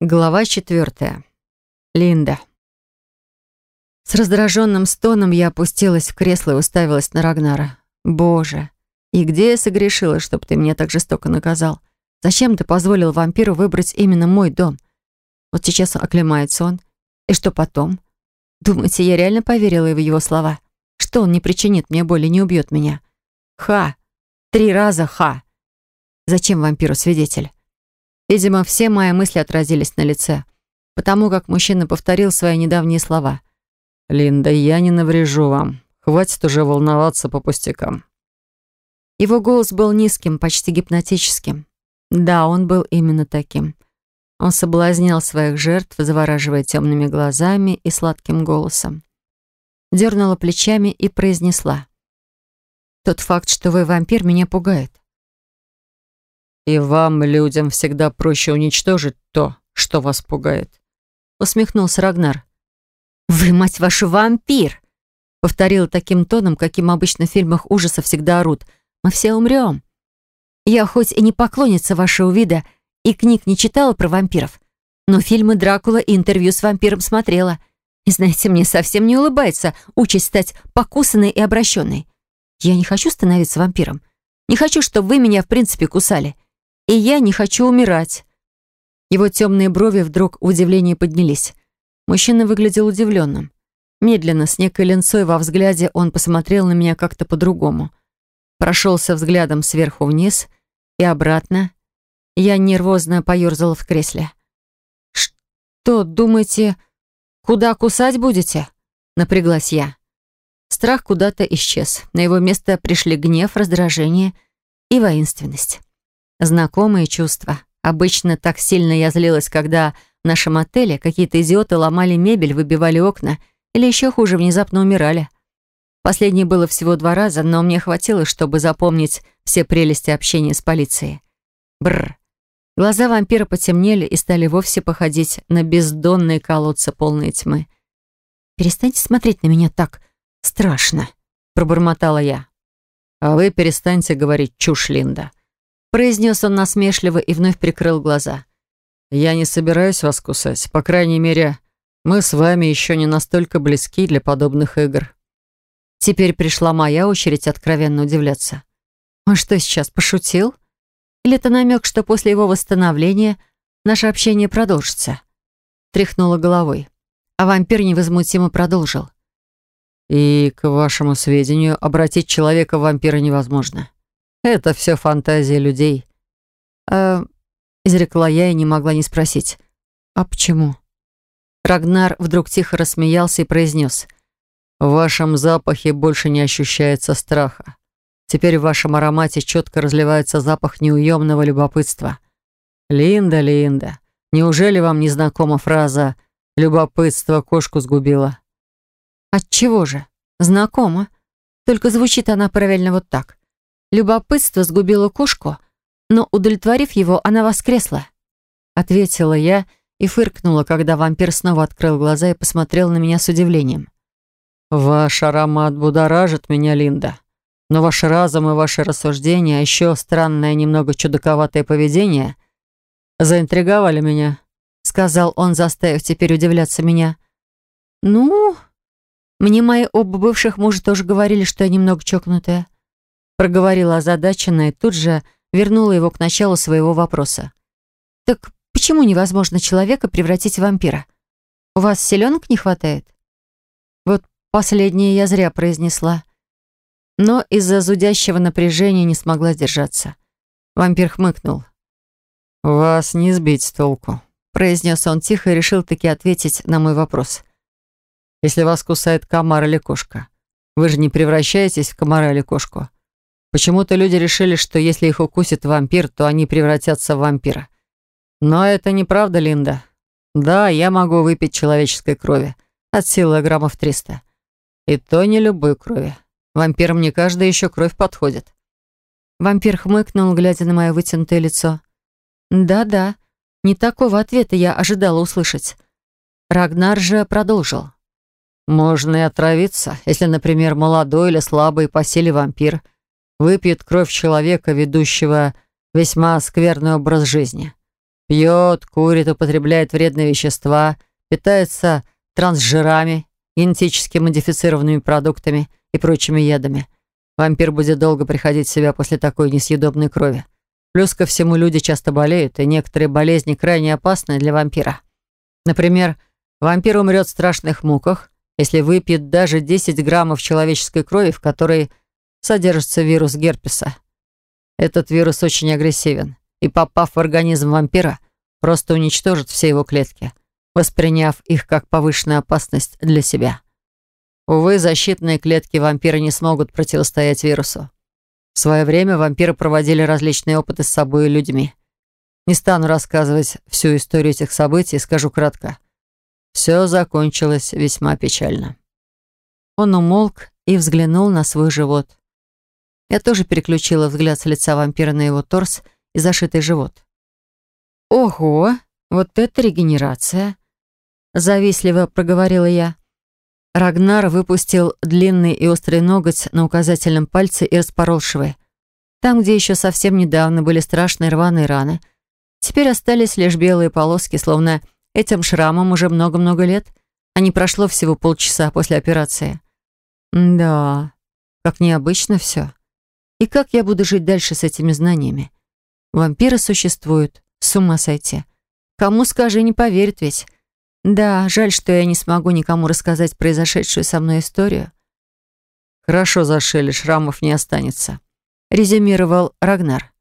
Глава четвертая. Линда. С раздраженным стоном я опустилась в кресло и уставилась на Рагнара. «Боже, и где я согрешила, чтобы ты меня так жестоко наказал? Зачем ты позволил вампиру выбрать именно мой дом? Вот сейчас оклемается он. И что потом? Думаете, я реально поверила в его слова? Что он не причинит мне боли, не убьет меня? Ха! Три раза ха! Зачем вампиру свидетель? Видимо, все мои мысли отразились на лице, потому как мужчина повторил свои недавние слова. «Линда, я не наврежу вам. Хватит уже волноваться по пустякам». Его голос был низким, почти гипнотическим. Да, он был именно таким. Он соблазнял своих жертв, завораживая темными глазами и сладким голосом. Дернула плечами и произнесла. «Тот факт, что вы вампир, меня пугает. «И вам, людям, всегда проще уничтожить то, что вас пугает», — усмехнулся Рагнар. «Вы, мать ваша, вампир!» — повторила таким тоном, каким обычно в фильмах ужаса всегда орут. «Мы все умрем. Я хоть и не поклонница вашего вида и книг не читала про вампиров, но фильмы Дракула и интервью с вампиром смотрела. И знаете, мне совсем не улыбается участь стать покусанной и обращенной. Я не хочу становиться вампиром. Не хочу, чтобы вы меня в принципе кусали. И я не хочу умирать. Его темные брови вдруг в удивлении поднялись. Мужчина выглядел удивленным. Медленно, с некой ленцой во взгляде, он посмотрел на меня как-то по-другому. Прошелся взглядом сверху вниз и обратно. Я нервозно поерзала в кресле. «Что, думаете, куда кусать будете?» Напряглась я. Страх куда-то исчез. На его место пришли гнев, раздражение и воинственность. Знакомые чувства. Обычно так сильно я злилась, когда в нашем отеле какие-то идиоты ломали мебель, выбивали окна или еще хуже, внезапно умирали. Последнее было всего два раза, но мне хватило, чтобы запомнить все прелести общения с полицией. Бррр. Глаза вампира потемнели и стали вовсе походить на бездонные колодцы полные тьмы. «Перестаньте смотреть на меня так страшно», — пробормотала я. «А вы перестаньте говорить чушь, Линда», произнес он насмешливо и вновь прикрыл глаза. «Я не собираюсь вас кусать. По крайней мере, мы с вами еще не настолько близки для подобных игр». Теперь пришла моя очередь откровенно удивляться. Он что, сейчас пошутил? Или это намек, что после его восстановления наше общение продолжится? Тряхнула головой. А вампир невозмутимо продолжил. «И, к вашему сведению, обратить человека в вампира невозможно. Это все фантазия людей. Э, изрекла я и не могла не спросить. А почему? Рагнар вдруг тихо рассмеялся и произнес. В вашем запахе больше не ощущается страха. Теперь в вашем аромате четко разливается запах неуемного любопытства. Линда, Линда, неужели вам не знакома фраза «любопытство кошку сгубило»? Отчего же? Знакома. Только звучит она правильно вот так. Любопытство сгубило кошку, но, удовлетворив его, она воскресла. Ответила я и фыркнула, когда вампир снова открыл глаза и посмотрел на меня с удивлением. «Ваш аромат будоражит меня, Линда. Но ваш разум и ваши рассуждения, а еще странное, немного чудаковатое поведение заинтриговали меня», сказал он, заставив теперь удивляться меня. «Ну, мне мои оба бывших мужа тоже говорили, что я немного чокнутая проговорила озадаченно и тут же вернула его к началу своего вопроса. «Так почему невозможно человека превратить в вампира? У вас селенок не хватает?» Вот последнее я зря произнесла. Но из-за зудящего напряжения не смогла сдержаться. Вампир хмыкнул. «Вас не сбить с толку», — произнес он тихо и решил таки ответить на мой вопрос. «Если вас кусает комар или кошка, вы же не превращаетесь в комара или кошку. Почему-то люди решили, что если их укусит вампир, то они превратятся в вампира. Но это неправда, Линда. Да, я могу выпить человеческой крови. От силы граммов 300. И то не любой крови. Вампирам не каждая еще кровь подходит. Вампир хмыкнул, глядя на мое вытянутое лицо. «Да-да, не такого ответа я ожидала услышать». Рагнар же продолжил. «Можно и отравиться, если, например, молодой или слабый по силе вампир – выпьет кровь человека, ведущего весьма скверный образ жизни. Пьет, курит, употребляет вредные вещества, питается трансжирами, генетически модифицированными продуктами и прочими ядами. Вампир будет долго приходить в себя после такой несъедобной крови. Плюс ко всему люди часто болеют, и некоторые болезни крайне опасны для вампира. Например, вампир умрет в страшных муках, если выпьет даже 10 граммов человеческой крови, в которой содержится вирус герпеса. Этот вирус очень агрессивен, и попав в организм вампира, просто уничтожит все его клетки, восприняв их как повышенную опасность для себя. Увы, защитные клетки вампира не смогут противостоять вирусу. В свое время вампиры проводили различные опыты с собой и людьми. Не стану рассказывать всю историю этих событий, скажу кратко. Все закончилось весьма печально. Он умолк и взглянул на свой живот. Я тоже переключила взгляд с лица вампира на его торс и зашитый живот. «Ого, вот это регенерация!» Завистливо проговорила я. Рагнар выпустил длинный и острый ноготь на указательном пальце и распорол швы. Там, где еще совсем недавно были страшные рваные раны, теперь остались лишь белые полоски, словно этим шрамом уже много-много лет, а не прошло всего полчаса после операции. Да, как необычно все. И как я буду жить дальше с этими знаниями? Вампиры существуют, с ума сойти. Кому скажи, не поверит ведь. Да, жаль, что я не смогу никому рассказать произошедшую со мной историю. Хорошо зашили, шрамов не останется, резюмировал Рагнар.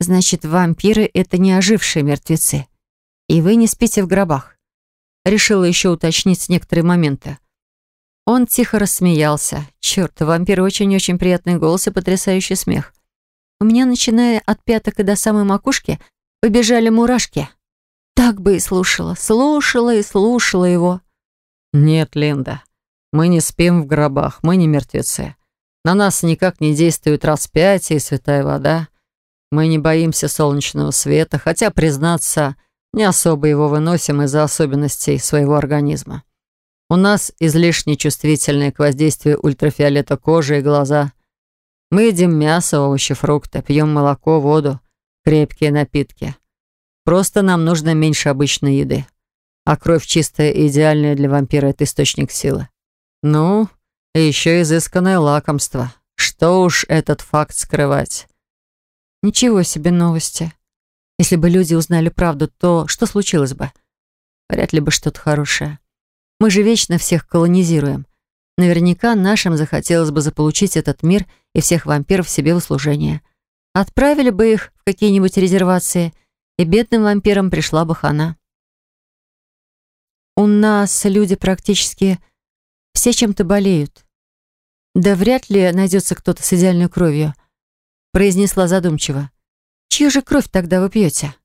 Значит, вампиры — это не ожившие мертвецы. И вы не спите в гробах. Решила еще уточнить некоторые моменты. Он тихо рассмеялся. Черт, у вампира очень-очень приятный голос и потрясающий смех. У меня, начиная от пяток и до самой макушки, побежали мурашки. Так бы и слушала, слушала и слушала его. «Нет, Линда, мы не спим в гробах, мы не мертвецы. На нас никак не действует распятие и святая вода. Мы не боимся солнечного света, хотя, признаться, не особо его выносим из-за особенностей своего организма. У нас излишне чувствительные к воздействию ультрафиолета кожи и глаза. Мы едим мясо, овощи, фрукты, пьем молоко, воду, крепкие напитки. Просто нам нужно меньше обычной еды. А кровь чистая и идеальная для вампира — это источник силы. Ну, и еще изысканное лакомство. Что уж этот факт скрывать. Ничего себе новости. Если бы люди узнали правду, то что случилось бы? Вряд ли бы что-то хорошее. Мы же вечно всех колонизируем. Наверняка нашим захотелось бы заполучить этот мир и всех вампиров себе в услужение. Отправили бы их в какие-нибудь резервации, и бедным вампирам пришла бы хана. У нас люди практически все чем-то болеют. Да вряд ли найдется кто-то с идеальной кровью, произнесла задумчиво. Чью же кровь тогда вы пьете?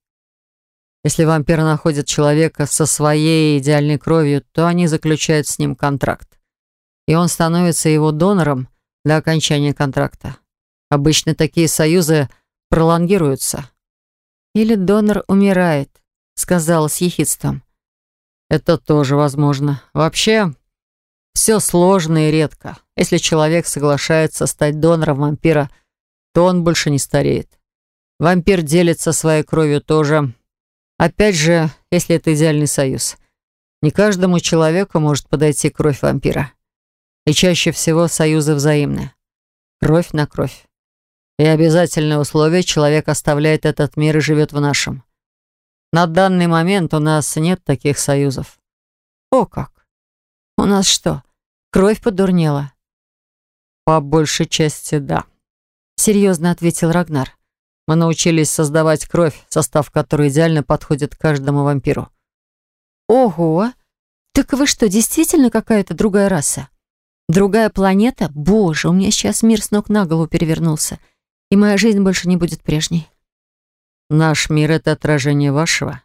Если вампир находит человека со своей идеальной кровью, то они заключают с ним контракт. И он становится его донором для окончания контракта. Обычно такие союзы пролонгируются. «Или донор умирает», — сказала с ехидством. «Это тоже возможно. Вообще, все сложно и редко. Если человек соглашается стать донором вампира, то он больше не стареет. Вампир делится своей кровью тоже, Опять же, если это идеальный союз. Не каждому человеку может подойти кровь вампира. И чаще всего союзы взаимны. Кровь на кровь. И обязательное условие человек оставляет этот мир и живет в нашем. На данный момент у нас нет таких союзов. О как! У нас что, кровь подурнела? По большей части, да. Серьезно ответил Рагнар. Мы научились создавать кровь, состав которой идеально подходит каждому вампиру. Ого! Так вы что, действительно какая-то другая раса? Другая планета? Боже, у меня сейчас мир с ног на голову перевернулся, и моя жизнь больше не будет прежней. Наш мир — это отражение вашего,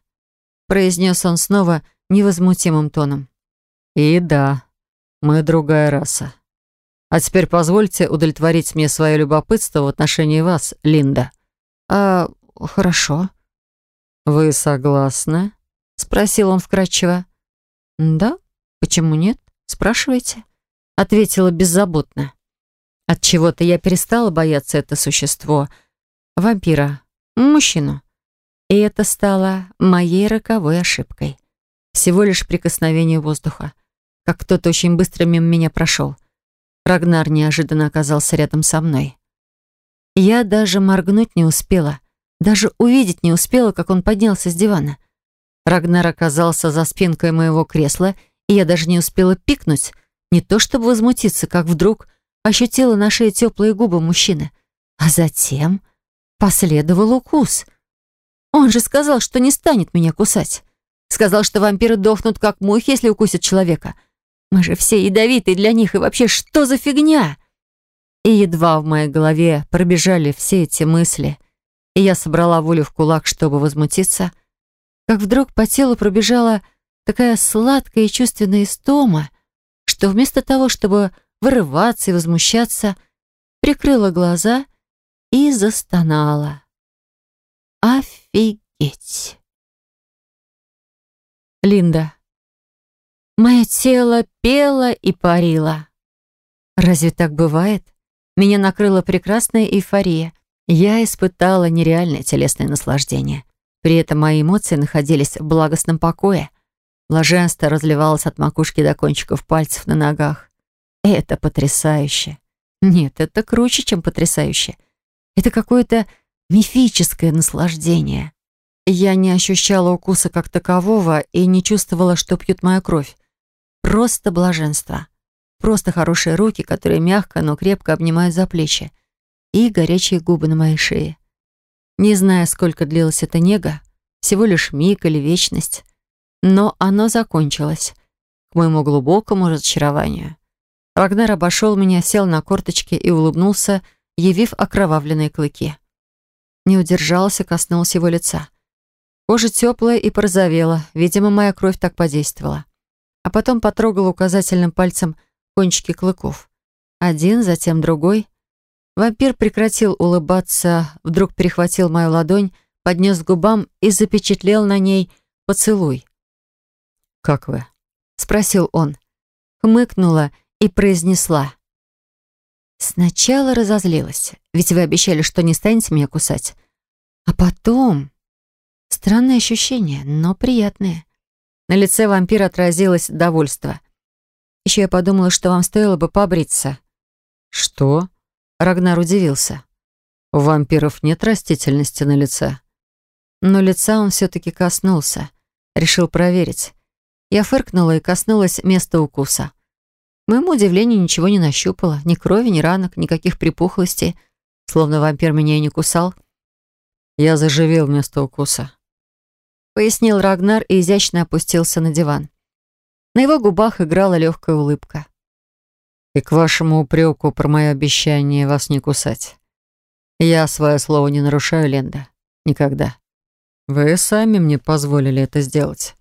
произнес он снова невозмутимым тоном. И да, мы другая раса. А теперь позвольте удовлетворить мне свое любопытство в отношении вас, Линда. «А, хорошо». «Вы согласны?» — спросил он вкратчиво. «Да, почему нет? Спрашивайте», — ответила беззаботно. От чего то я перестала бояться это существо, вампира, мужчину. И это стало моей роковой ошибкой. Всего лишь прикосновение воздуха. Как кто-то очень быстро мимо меня прошел. Рагнар неожиданно оказался рядом со мной. Я даже моргнуть не успела. Даже увидеть не успела, как он поднялся с дивана. Рагнар оказался за спинкой моего кресла, и я даже не успела пикнуть, не то чтобы возмутиться, как вдруг ощутила на шее теплые губы мужчины. А затем последовал укус. Он же сказал, что не станет меня кусать. Сказал, что вампиры дохнут, как мухи, если укусят человека. Мы же все ядовитые для них, и вообще, что за фигня? И едва в моей голове пробежали все эти мысли, и я собрала волю в кулак, чтобы возмутиться, как вдруг по телу пробежала такая сладкая и чувственная истома, что вместо того, чтобы вырываться и возмущаться, прикрыла глаза и застонала. Офигеть! Линда. Мое тело пело и парило. Разве так бывает? Меня накрыла прекрасная эйфория. Я испытала нереальное телесное наслаждение. При этом мои эмоции находились в благостном покое. Блаженство разливалось от макушки до кончиков пальцев на ногах. Это потрясающе. Нет, это круче, чем потрясающе. Это какое-то мифическое наслаждение. Я не ощущала укуса как такового и не чувствовала, что пьют мою кровь. Просто блаженство. Просто хорошие руки, которые мягко, но крепко обнимают за плечи. И горячие губы на моей шее. Не знаю, сколько длилась эта нега, всего лишь миг или вечность. Но оно закончилось. К моему глубокому разочарованию. Рагнар обошел меня, сел на корточки и улыбнулся, явив окровавленные клыки. Не удержался, коснулся его лица. Кожа теплая и порозовела. Видимо, моя кровь так подействовала. А потом потрогала указательным пальцем кончики клыков. Один, затем другой. Вампир прекратил улыбаться, вдруг перехватил мою ладонь, поднес к губам и запечатлел на ней поцелуй. «Как вы?» — спросил он. Хмыкнула и произнесла. Сначала разозлилась, ведь вы обещали, что не станете меня кусать. А потом Странное ощущение, но приятное. На лице вампира отразилось довольство. Еще я подумала, что вам стоило бы побриться. «Что?» Рагнар удивился. «У вампиров нет растительности на лице». Но лица он все-таки коснулся. Решил проверить. Я фыркнула и коснулась места укуса. К моему удивлению, ничего не нащупала. Ни крови, ни ранок, никаких припухлостей. Словно вампир меня и не кусал. Я заживел место укуса пояснил Рагнар и изящно опустился на диван. На его губах играла легкая улыбка. «И к вашему упреку про мое обещание вас не кусать. Я свое слово не нарушаю, Ленда. Никогда. Вы сами мне позволили это сделать».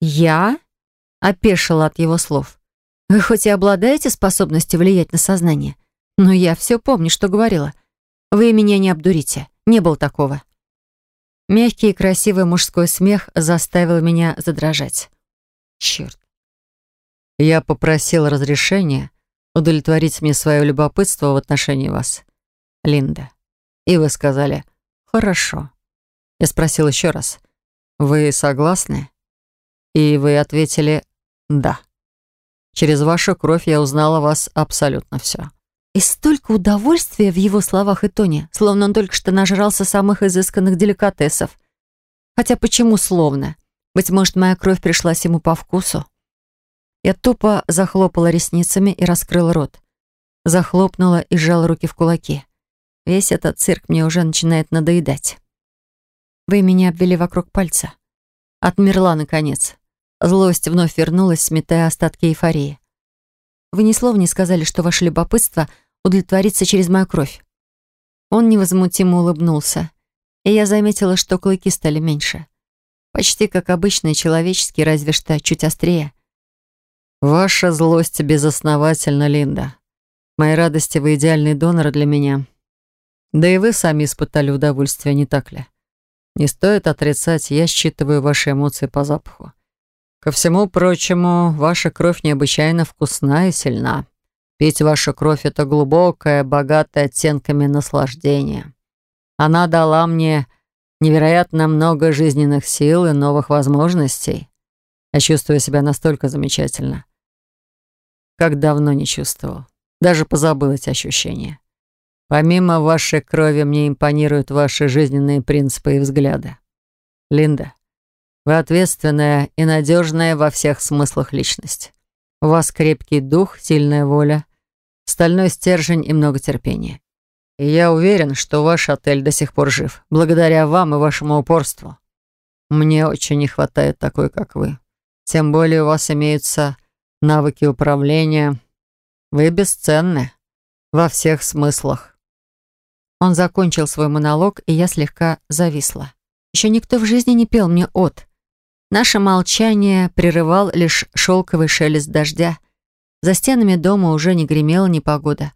«Я?» — опешила от его слов. «Вы хоть и обладаете способностью влиять на сознание, но я все помню, что говорила. Вы меня не обдурите. Не было такого». Мягкий и красивый мужской смех заставил меня задрожать. Черт. Я попросил разрешения удовлетворить мне свое любопытство в отношении вас, Линда. И вы сказали «хорошо». Я спросил еще раз «Вы согласны?» И вы ответили «да». Через вашу кровь я узнала вас абсолютно все. И столько удовольствия в его словах и тоне, словно он только что нажрался самых изысканных деликатесов. Хотя почему словно? Быть может, моя кровь пришлась ему по вкусу? Я тупо захлопала ресницами и раскрыла рот. Захлопнула и сжала руки в кулаки. Весь этот цирк мне уже начинает надоедать. Вы меня обвели вокруг пальца. Отмерла, наконец. Злость вновь вернулась, сметая остатки эйфории. Вы ни слова не сказали, что ваше любопытство — удовлетвориться через мою кровь. Он невозмутимо улыбнулся, и я заметила, что клыки стали меньше. Почти как обычные человеческие, разве что чуть острее. «Ваша злость безосновательна, Линда. Мои радости вы идеальный донор для меня. Да и вы сами испытали удовольствие, не так ли? Не стоит отрицать, я считываю ваши эмоции по запаху. Ко всему прочему, ваша кровь необычайно вкусна и сильна. Пить вашу кровь — это глубокое, богатое оттенками наслаждение. Она дала мне невероятно много жизненных сил и новых возможностей. Я чувствую себя настолько замечательно, как давно не чувствовал. Даже позабыл эти ощущения. Помимо вашей крови мне импонируют ваши жизненные принципы и взгляды. Линда, вы ответственная и надежная во всех смыслах личность. У вас крепкий дух, сильная воля, стальной стержень и много терпения. И я уверен, что ваш отель до сих пор жив, благодаря вам и вашему упорству. Мне очень не хватает такой, как вы. Тем более у вас имеются навыки управления. Вы бесценны во всех смыслах. Он закончил свой монолог, и я слегка зависла. Еще никто в жизни не пел мне от. Наше молчание прерывал лишь шелковый шелест дождя. За стенами дома уже не гремела непогода.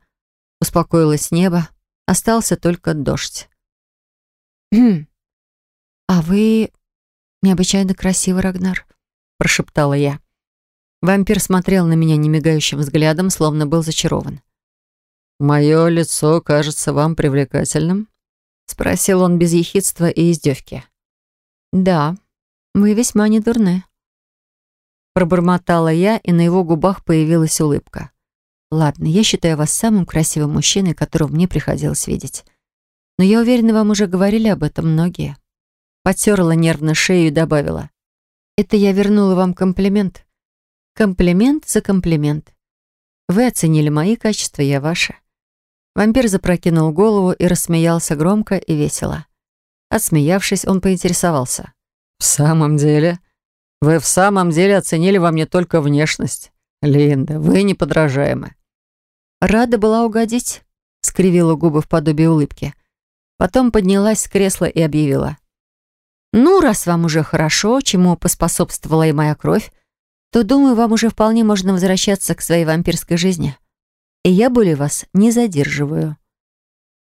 Успокоилось небо, остался только дождь. «Хм, а вы необычайно красивый, Рагнар», — прошептала я. Вампир смотрел на меня немигающим взглядом, словно был зачарован. «Мое лицо кажется вам привлекательным?» — спросил он без ехидства и издевки. «Да», «Вы весьма не дурны». Пробормотала я, и на его губах появилась улыбка. «Ладно, я считаю вас самым красивым мужчиной, которого мне приходилось видеть. Но я уверена, вам уже говорили об этом многие». Потерла нервно шею и добавила. «Это я вернула вам комплимент. Комплимент за комплимент. Вы оценили мои качества, я ваша». Вампир запрокинул голову и рассмеялся громко и весело. Отсмеявшись, он поинтересовался. «В самом деле? Вы в самом деле оценили во мне только внешность? Линда, вы неподражаемы». «Рада была угодить», — скривила губы в подобие улыбки. Потом поднялась с кресла и объявила. «Ну, раз вам уже хорошо, чему поспособствовала и моя кровь, то, думаю, вам уже вполне можно возвращаться к своей вампирской жизни. И я более вас не задерживаю».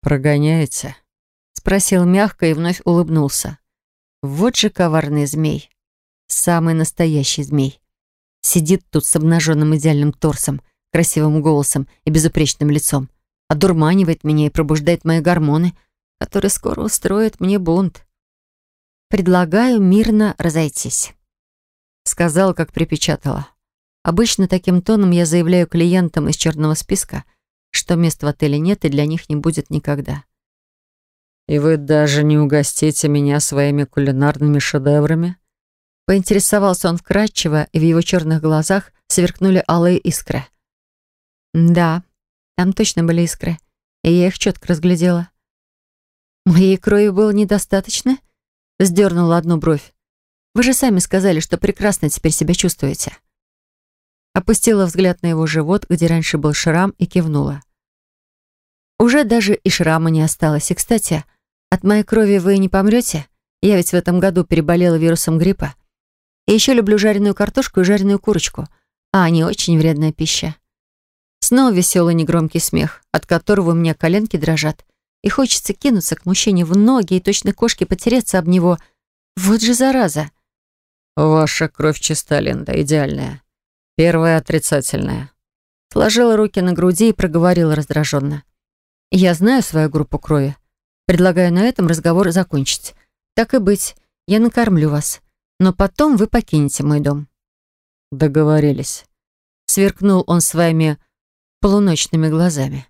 «Прогоняете?» — спросил мягко и вновь улыбнулся. Вот же коварный змей. Самый настоящий змей. Сидит тут с обнаженным идеальным торсом, красивым голосом и безупречным лицом. Одурманивает меня и пробуждает мои гормоны, которые скоро устроят мне бунт. «Предлагаю мирно разойтись», — сказала, как припечатала. Обычно таким тоном я заявляю клиентам из черного списка, что мест в отеле нет и для них не будет никогда. «И вы даже не угостите меня своими кулинарными шедеврами?» Поинтересовался он вкратчиво, и в его черных глазах сверкнули алые искры. «Да, там точно были искры, и я их четко разглядела». «Моей крови было недостаточно?» Сдернула одну бровь. «Вы же сами сказали, что прекрасно теперь себя чувствуете». Опустила взгляд на его живот, где раньше был шрам, и кивнула. Уже даже и шрама не осталось. И, кстати, от моей крови вы не помрете? Я ведь в этом году переболела вирусом гриппа. И еще люблю жареную картошку и жареную курочку. А они очень вредная пища. Снова веселый негромкий смех, от которого у меня коленки дрожат. И хочется кинуться к мужчине в ноги и точно кошки потереться об него. Вот же зараза. Ваша кровь чиста, Линда, идеальная. Первая отрицательная. Сложила руки на груди и проговорила раздраженно. Я знаю свою группу крови. Предлагаю на этом разговор закончить. Так и быть, я накормлю вас. Но потом вы покинете мой дом». «Договорились», — сверкнул он своими полуночными глазами.